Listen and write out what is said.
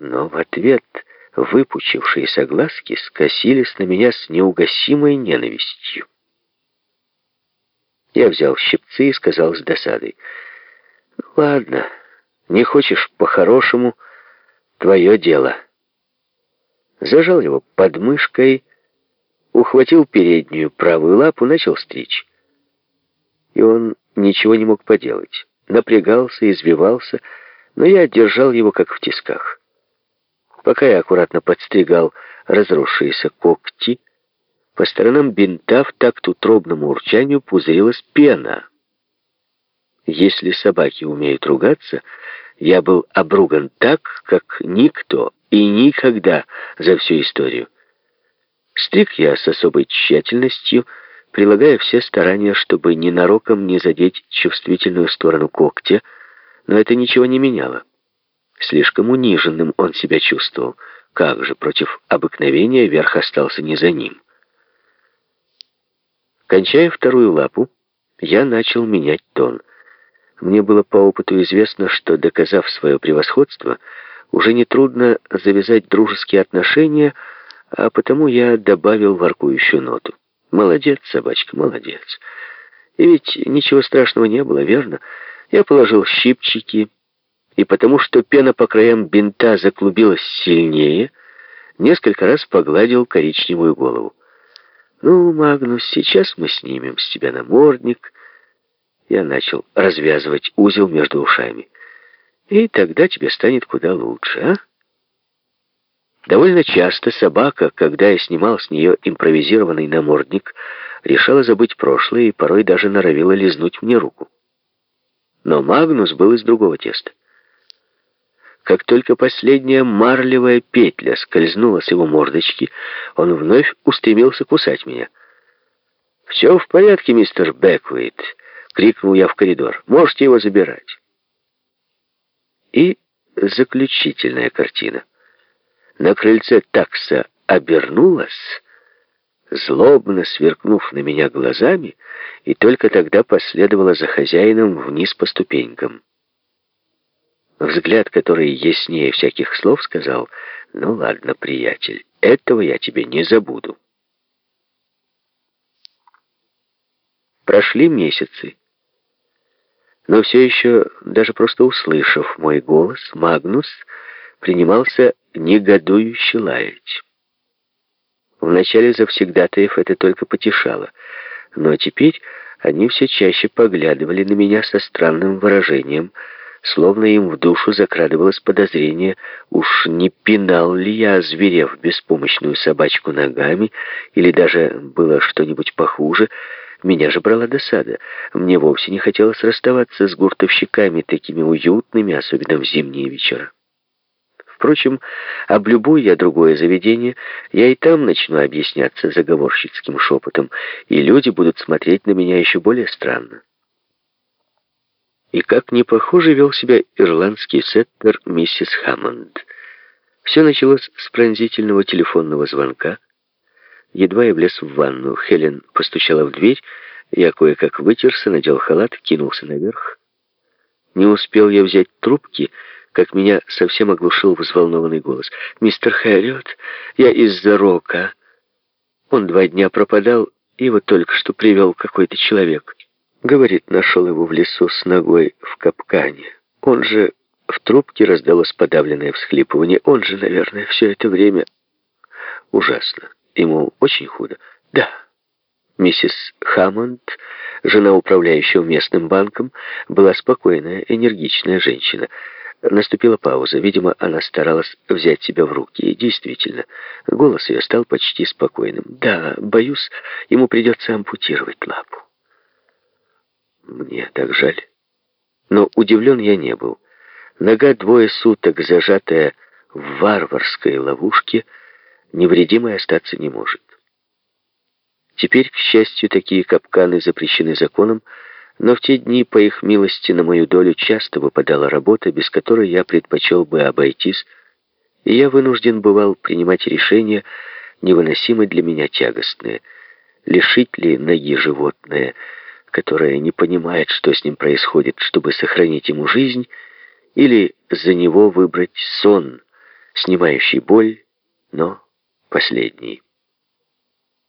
Но в ответ выпучившиеся глазки скосились на меня с неугасимой ненавистью. Я взял щипцы и сказал с досадой, «Ну ладно, не хочешь по-хорошему, твое дело». Зажал его под мышкой, ухватил переднюю правую лапу, начал стричь. И он ничего не мог поделать. Напрягался, извивался, но я держал его как в тисках. Пока я аккуратно подстригал разросшиеся когти, по сторонам бинта в такт утробному урчанию пузырилась пена. Если собаки умеют ругаться, я был обруган так, как никто и никогда за всю историю. Стриг я с особой тщательностью, прилагая все старания, чтобы ненароком не задеть чувствительную сторону когтя, но это ничего не меняло. Слишком униженным он себя чувствовал. Как же, против обыкновения верх остался не за ним. Кончая вторую лапу, я начал менять тон. Мне было по опыту известно, что, доказав свое превосходство, уже нетрудно завязать дружеские отношения, а потому я добавил воркующую ноту. «Молодец, собачка, молодец. И ведь ничего страшного не было, верно? Я положил щипчики, и потому что пена по краям бинта заклубилась сильнее, несколько раз погладил коричневую голову. «Ну, Магнус, сейчас мы снимем с тебя намордник». Я начал развязывать узел между ушами. «И тогда тебе станет куда лучше, а?» Довольно часто собака, когда я снимал с нее импровизированный намордник, решала забыть прошлое и порой даже норовила лизнуть мне руку. Но Магнус был из другого теста. Как только последняя марлевая петля скользнула с его мордочки, он вновь устремился кусать меня. «Все в порядке, мистер Бэквейт!» — крикнул я в коридор. «Можете его забирать!» И заключительная картина. На крыльце такса обернулась, злобно сверкнув на меня глазами, и только тогда последовала за хозяином вниз по ступенькам. Взгляд, который яснее всяких слов, сказал, «Ну ладно, приятель, этого я тебе не забуду». Прошли месяцы. Но все еще, даже просто услышав мой голос, Магнус принимался негодующе лаять. Вначале завсегдатаев это только потешало, но теперь они все чаще поглядывали на меня со странным выражением — словно им в душу закрадывалось подозрение, уж не пинал ли я, зверев беспомощную собачку ногами, или даже было что-нибудь похуже, меня же брала досада. Мне вовсе не хотелось расставаться с гуртовщиками такими уютными, особенно в зимние вечера. Впрочем, облюбуя я другое заведение, я и там начну объясняться заговорщицким шепотом, и люди будут смотреть на меня еще более странно. И как не похоже вел себя ирландский сеттер миссис Хаммонд. Все началось с пронзительного телефонного звонка. Едва я влез в ванну, Хелен постучала в дверь, я кое-как вытерся, надел халат, кинулся наверх. Не успел я взять трубки, как меня совсем оглушил взволнованный голос. «Мистер Хэрриот, я из-за Рока. Он два дня пропадал, его только что привел какой-то человек». Говорит, нашел его в лесу с ногой в капкане. Он же... В трубке раздалось подавленное всхлипывание. Он же, наверное, все это время... Ужасно. Ему очень худо. Да. Миссис Хаммонд, жена управляющего местным банком, была спокойная, энергичная женщина. Наступила пауза. Видимо, она старалась взять себя в руки. И действительно, голос ее стал почти спокойным. «Да, боюсь, ему придется ампутировать лапу». Мне так жаль. Но удивлен я не был. Нога двое суток, зажатая в варварской ловушке, невредимой остаться не может. Теперь, к счастью, такие капканы запрещены законом, но в те дни, по их милости, на мою долю часто выпадала работа, без которой я предпочел бы обойтись, и я вынужден бывал принимать решения, невыносимо для меня тягостные. Лишить ли ноги животное — которая не понимает, что с ним происходит, чтобы сохранить ему жизнь, или за него выбрать сон, снимающий боль, но последний.